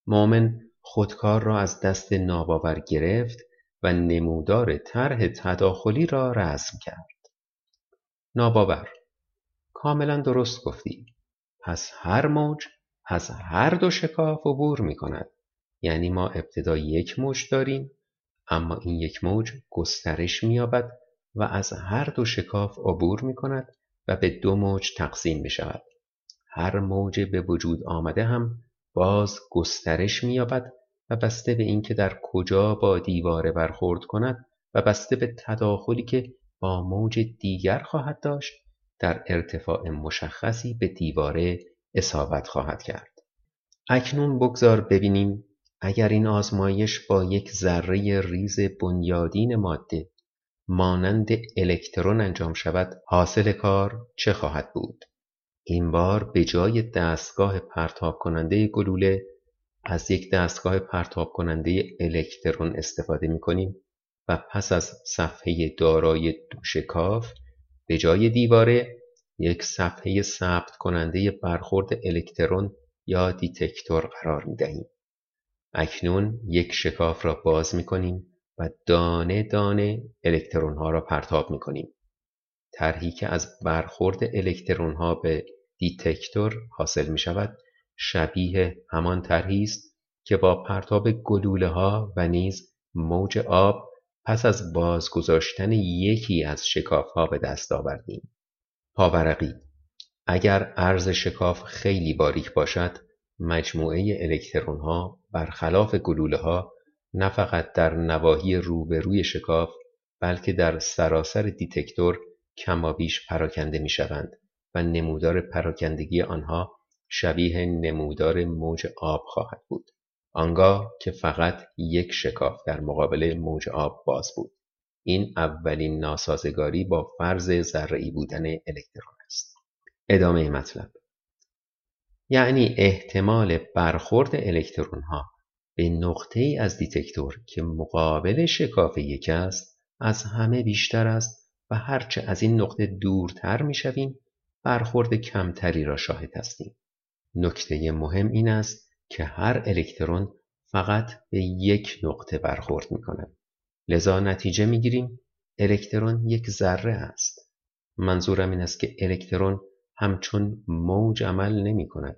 مؤمن خودکار را از دست ناباور گرفت و نمودار طرح تداخلی را رسم کرد. ناباور کاملا درست گفتی. پس هر موج از هر دو شکاف عبور می کند. یعنی ما ابتدا یک موج داریم اما این یک موج گسترش مییابد و از هر دو شکاف عبور می کند و به دو موج تقسیم می شود. هر موج به وجود آمده هم باز گسترش مییابد و بسته به اینکه در کجا با دیواره برخورد کند و بسته به تداخلی که با موج دیگر خواهد داشت در ارتفاع مشخصی به دیواره اصابت خواهد کرد. اکنون بگذار ببینیم اگر این آزمایش با یک ذره ریز بنیادین ماده مانند الکترون انجام شود حاصل کار چه خواهد بود این بار به جای دستگاه پرتاب کننده گلوله از یک دستگاه پرتاب کننده الکترون استفاده می کنیم و پس از صفحه دارای دوشکاف به جای دیواره یک صفحه ثبت کننده برخورد الکترون یا دیتکتور قرار می دهیم. اکنون یک شکاف را باز می کنیم و دانه دانه الکترون ها را پرتاب می کنیم. طرحی که از برخورد الکترون ها به detector حاصل می شود شبیه همان طرحی است که با پرتاب گلوله ها و نیز موج آب پس از بازگذاشتن یکی از شکاف ها به دست آوردیم. پاورقی اگر عرض شکاف خیلی باریک باشد مجموعه الکترون ها برخلاف گلوله ها نه فقط در نواحی روبروی شکاف بلکه در سراسر دیتکتور کمابیش پراکنده می شوند و نمودار پراکندگی آنها شبیه نمودار موج آب خواهد بود. آنگاه که فقط یک شکاف در مقابل موج آب باز بود. این اولین ناسازگاری با فرض ذره‌ای بودن الکترون است ادامه مطلب یعنی احتمال برخورد الکترون ها به نقطه ای از دیتکتور که مقابل شکاف یک است از همه بیشتر است و هرچه از این نقطه دورتر می شویم برخورد کمتری را شاهد هستیم. نکته مهم این است که هر الکترون فقط به یک نقطه برخورد می کند. لذا نتیجه می گیریم الکترون یک ذره است. منظورم این است که الکترون همچون موج عمل نمی کند.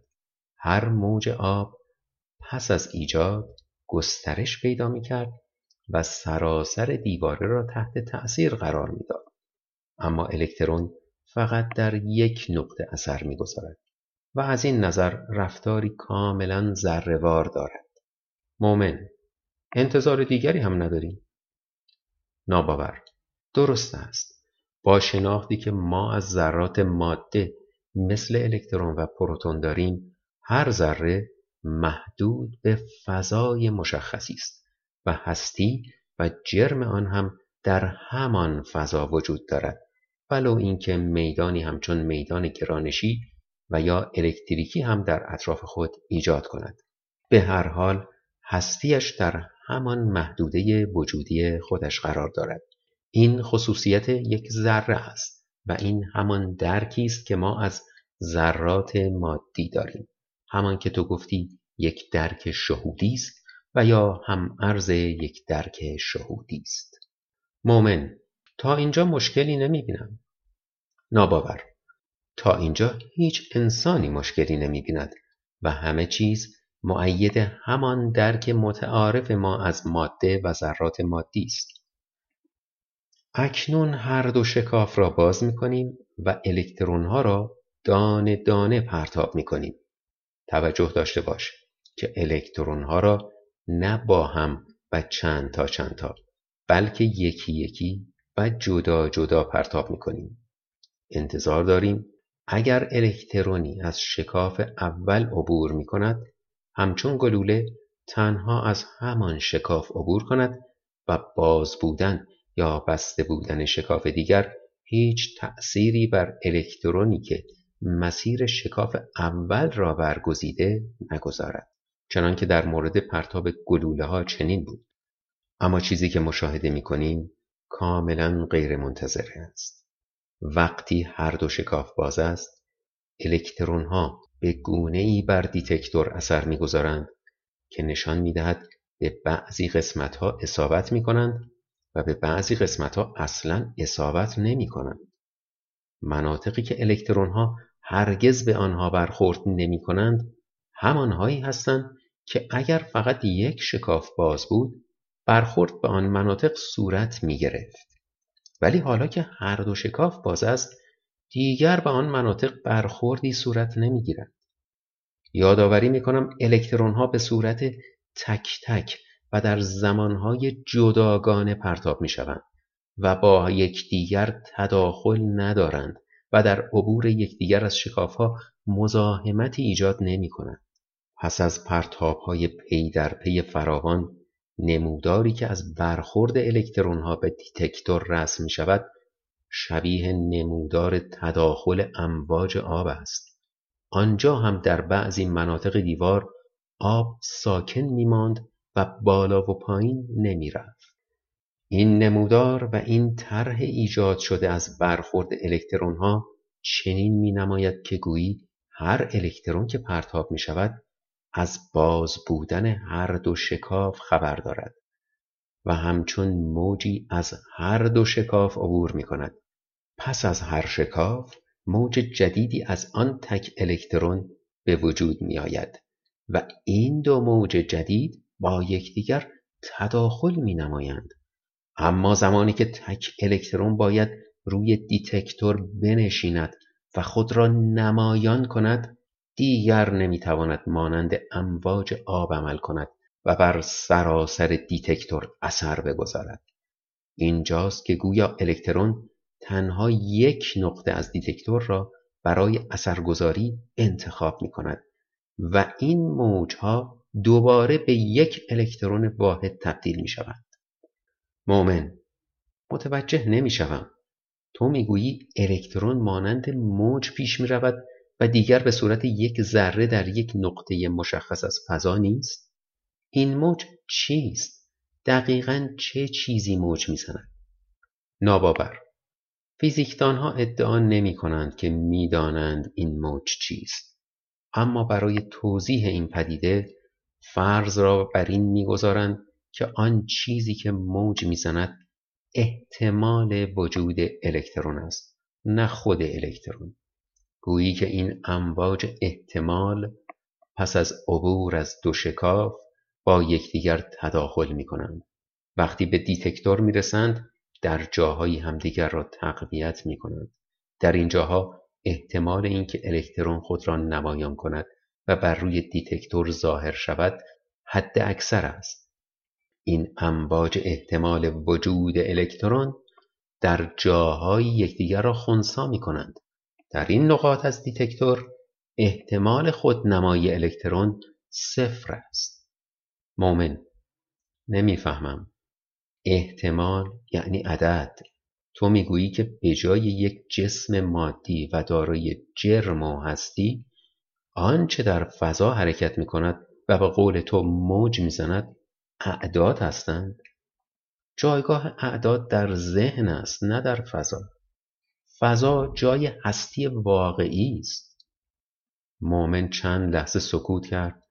هر موج آب پس از ایجاد گسترش پیدا می کرد و سراسر دیواره را تحت تأثیر قرار می‌داد. اما الکترون فقط در یک نقطه اثر می‌گذارد و از این نظر رفتاری کاملا ذرهوار دارد. مؤمن انتظار دیگری هم نداریم. ناباور درست است. با شناختی که ما از ذرات ماده مثل الکترون و پروتون داریم هر ذره محدود به فضای مشخصی است و هستی و جرم آن هم در همان فضا وجود دارد ولو اینکه میدانی همچون میدان گرانشی و یا الکتریکی هم در اطراف خود ایجاد کند. به هر حال هستیش در همان محدوده وجودی خودش قرار دارد. این خصوصیت یک ذره است و این همان درکی است که ما از ذرات مادی داریم. همان که تو گفتی یک درک شهودی است و یا هم عرض یک درک شهودی است. مؤمن تا اینجا مشکلی نمی بینم ناباور. تا اینجا هیچ انسانی مشکلی نمی بیند و همه چیز معید همان درک متعارف ما از ماده و ذرات مادی است اکنون هر دو شکاف را باز می کنیم و الکترون ها را دانه دانه پرتاب می کنیم توجه داشته باش که الکترون ها را نه با هم و چند تا چند تا بلکه یکی یکی و جدا جدا پرتاب می کنیم. انتظار داریم اگر الکترونی از شکاف اول عبور می کند همچون گلوله تنها از همان شکاف عبور کند و باز بودن یا بسته بودن شکاف دیگر هیچ تأثیری بر الکترونی که مسیر شکاف اول را برگزیده نگذارد چنانکه در مورد پرتاب گلوله ها چنین بود. اما چیزی که مشاهده می کنیم کاملا غیر منتظره است. وقتی هر دو شکاف باز است الکترون ها به گونه ای بر دیتکتور اثر می‌گذارند که نشان می‌دهد به بعضی قسمت ها اصابت می کنند و به بعضی قسمت ها اصلا اصابت نمی کنند. مناطقی که الکترون ها هرگز به آنها برخورد نمی کنند همانهایی هستند که اگر فقط یک شکاف باز بود برخورد به آن مناطق صورت می گرفت. ولی حالا که هر دو شکاف باز است دیگر به آن مناطق برخوردی صورت نمی گیرد. یادآوری می کنم الکترون ها به صورت تک تک و در زمانهای جداگانه پرتاب می شوند و با یکدیگر تداخل ندارند و در عبور یکدیگر از شکافها مزاحمتی ایجاد نمی کنند. پس از پرتاب های پی در پی فراوان نموداری که از برخورد الکترون ها به detector رسم می شود شبیه نمودار تداخل امواج آب است. آنجا هم در بعضی مناطق دیوار آب ساکن می ماند و بالا و پایین نمی رفت. این نمودار و این طرح ایجاد شده از برخورد الکترون ها چنین می نماید که گویی هر الکترون که پرتاب می شود از باز بودن هر دو شکاف خبر دارد و همچون موجی از هر دو شکاف عبور می کند. پس از هر شکاف موج جدیدی از آن تک الکترون به وجود می آید و این دو موج جدید با یکدیگر تداخل می نمایند. اما زمانی که تک الکترون باید روی detector بنشیند و خود را نمایان کند دیگر نمی‌تواند مانند امواج آب عمل کند و بر سراسر detector اثر بگذارد اینجاست که گویا الکترون تنها یک نقطه از detector را برای اثرگذاری انتخاب می کند و این موجها دوباره به یک الکترون واحد تبدیل می شوند. مؤمن متوجه نمی‌شوم تو می‌گویی الکترون مانند موج پیش می رود و دیگر به صورت یک ذره در یک نقطه مشخص از فضا نیست؟ این موج چیست؟ دقیقا چه چیزی موج می‌زند؟ ناباور فیزیکدانها ادعا نمی کنند که می‌دانند این موج چیست اما برای توضیح این پدیده فرض را بر این می‌گذارند که آن چیزی که موج می‌زند احتمال وجود الکترون است نه خود الکترون گویی که این امواج احتمال پس از عبور از دو شکاف با یکدیگر تداخل می کنند. وقتی به detector می رسند در جاهایی همدیگر را تقویت می کنند. در این جاها احتمال اینکه الکترون خود را نمایان کند و بر روی detector ظاهر شود حد اکثر است. این امواج احتمال وجود الکترون در جاهایی یکدیگر را خونسا می کنند. در این نقاط از detector احتمال خودنمایی الکترون صفر است. مومن نمی‌فهمم. احتمال یعنی عدد. تو می‌گویی که به جای یک جسم مادی و دارای جرم و هستی آنچه در فضا حرکت می کند و به قول تو موج می‌زند اعداد هستند جایگاه اعداد در ذهن است نه در فضا فضا جای هستی واقعی است مؤمن چند لحظه سکوت کرد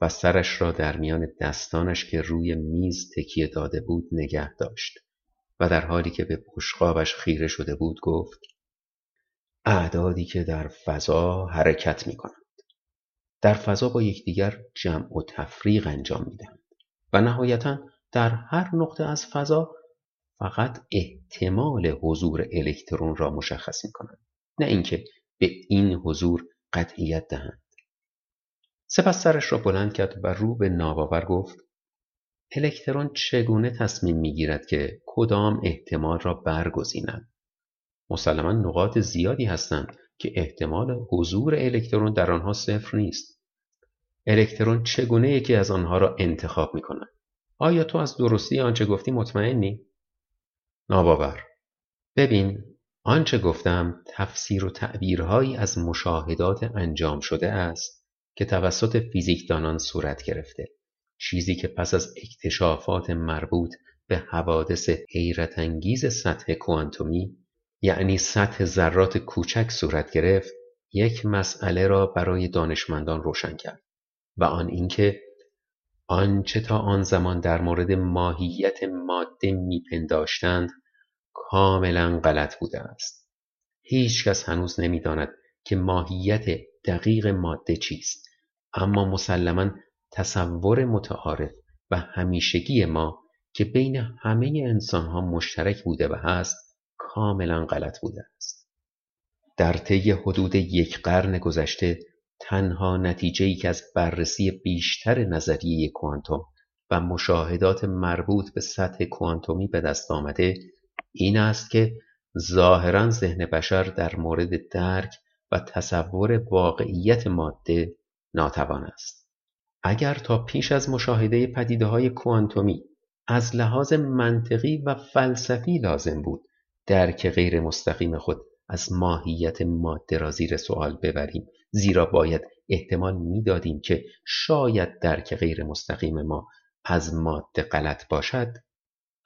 و سرش را در میان دستانش که روی میز تکیه داده بود نگه داشت و در حالی که به بشقابش خیره شده بود گفت اعدادی که در فضا حرکت می کنند. در فضا با یکدیگر جمع و تفریق انجام می‌دهند و نهایتا در هر نقطه از فضا فقط احتمال حضور الکترون را مشخص می کنند نه اینکه به این حضور قطعیت دهند. سپس سرش را بلند کرد و رو به ناباور گفت الکترون چگونه تصمیم می‌گیرد که کدام احتمال را برگزیند؟ مسلما نقاط زیادی هستند که احتمال حضور الکترون در آنها صفر نیست. الکترون چگونه یکی از آنها را انتخاب می کند آیا تو از درستی آنچه گفتی مطمئنی؟ ناباور. ببین آنچه گفتم تفسیر و تعبیرهایی از مشاهدات انجام شده است که توسط فیزیکدانان صورت گرفته. چیزی که پس از اکتشافات مربوط به حوادث حیرت انگیز سطح کوانتومی یعنی سطح ذرات کوچک صورت گرفت یک مسئله را برای دانشمندان روشن کرد و آن اینکه آنچه تا آن زمان در مورد ماهیت ماده میپنداشتند کاملا غلط بوده است. هیچ کس هنوز نمی‌داند که ماهیت دقیق ماده چیست اما مسلما تصور متعارف و همیشگی ما که بین همه انسانها مشترک بوده و هست کاملا غلط بوده است. در طی حدود یک قرن گذشته تنها نتیجه ای که از بررسی بیشتر نظریه کوانتوم و مشاهدات مربوط به سطح کوانتومی به دست آمده این است که ظاهرا ذهن بشر در مورد درک و تصور واقعیت ماده ناتوان است. اگر تا پیش از مشاهده پدیده های کوانتومی از لحاظ منطقی و فلسفی لازم بود درک غیر مستقیم خود از ماهیت ماده را زیر سوال ببریم زیرا باید احتمال می‌دادیم که شاید درک غیر مستقیم ما از ماده غلط باشد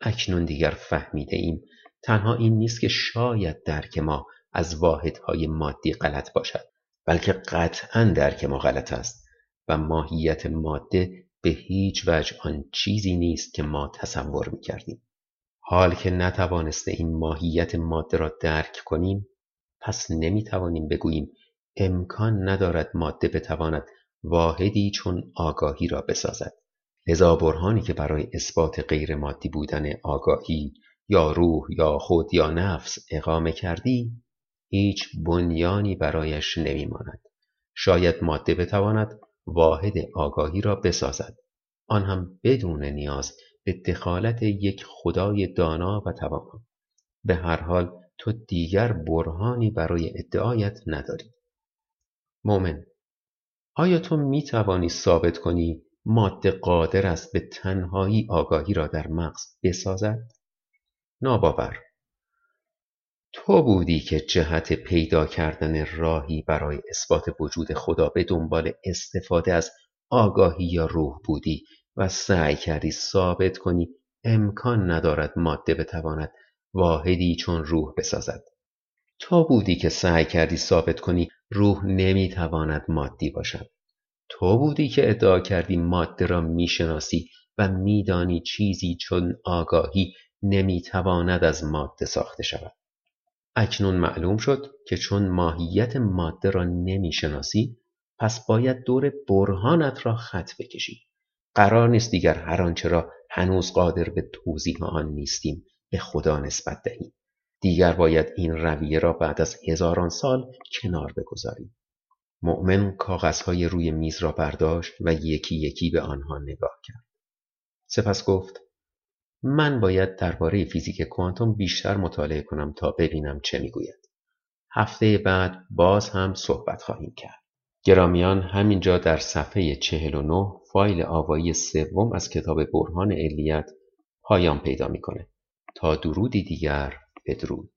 اکنون دیگر فهمیده ایم تنها این نیست که شاید درک ما از واحدهای مادی غلط باشد بلکه قطعا درک ما غلط است و ماهیت ماده به هیچ وجه آن چیزی نیست که ما تصور می کردیم. حال که نتوانسته این ماهیت ماده را درک کنیم پس نمی توانیم بگوییم امکان ندارد ماده بتواند واحدی چون آگاهی را بسازد. لذا برهانی که برای اثبات غیر مادی بودن آگاهی یا روح یا خود یا نفس اقامه کردی هیچ بنیانی برایش نمیماند. شاید ماده بتواند واحد آگاهی را بسازد. آن هم بدون نیاز به دخالت یک خدای دانا و توانا به هر حال تو دیگر برهانی برای ادعایت نداری. مومن آیا تو می توانی ثابت کنی ماده قادر است به تنهایی آگاهی را در مغز بسازد؟ ناباور. تو بودی که جهت پیدا کردن راهی برای اثبات وجود خدا به دنبال استفاده از آگاهی یا روح بودی و سعی کردی ثابت کنی امکان ندارد ماده بتواند واحدی چون روح بسازد. تو بودی که سعی کردی ثابت کنی روح نمی‌تواند مادی باشد. تو بودی که ادعا کردی ماده را می‌شناسی و میدانی چیزی چون آگاهی نمی‌تواند از ماده ساخته شود. اکنون معلوم شد که چون ماهیت ماده را نمی‌شناسی پس باید دور برهانت را خط بکشی. قرار نیست دیگر هر آنچه را هنوز قادر به توضیح آن نیستیم به خدا نسبت دهیم. دیگر باید این رویه را بعد از هزاران سال کنار بگذاریم. مؤمن کاغذهای روی میز را برداشت و یکی یکی به آنها نگاه کرد. سپس گفت من باید درباره فیزیک کوانتوم بیشتر مطالعه کنم تا ببینم چه می‌گوید. هفته بعد باز هم صحبت خواهیم کرد. گرامیان همینجا در صفحه 49 فایل آوایی سوم از کتاب برهان علیت پایان پیدا می‌کنه. تا درودی دیگر بدرود.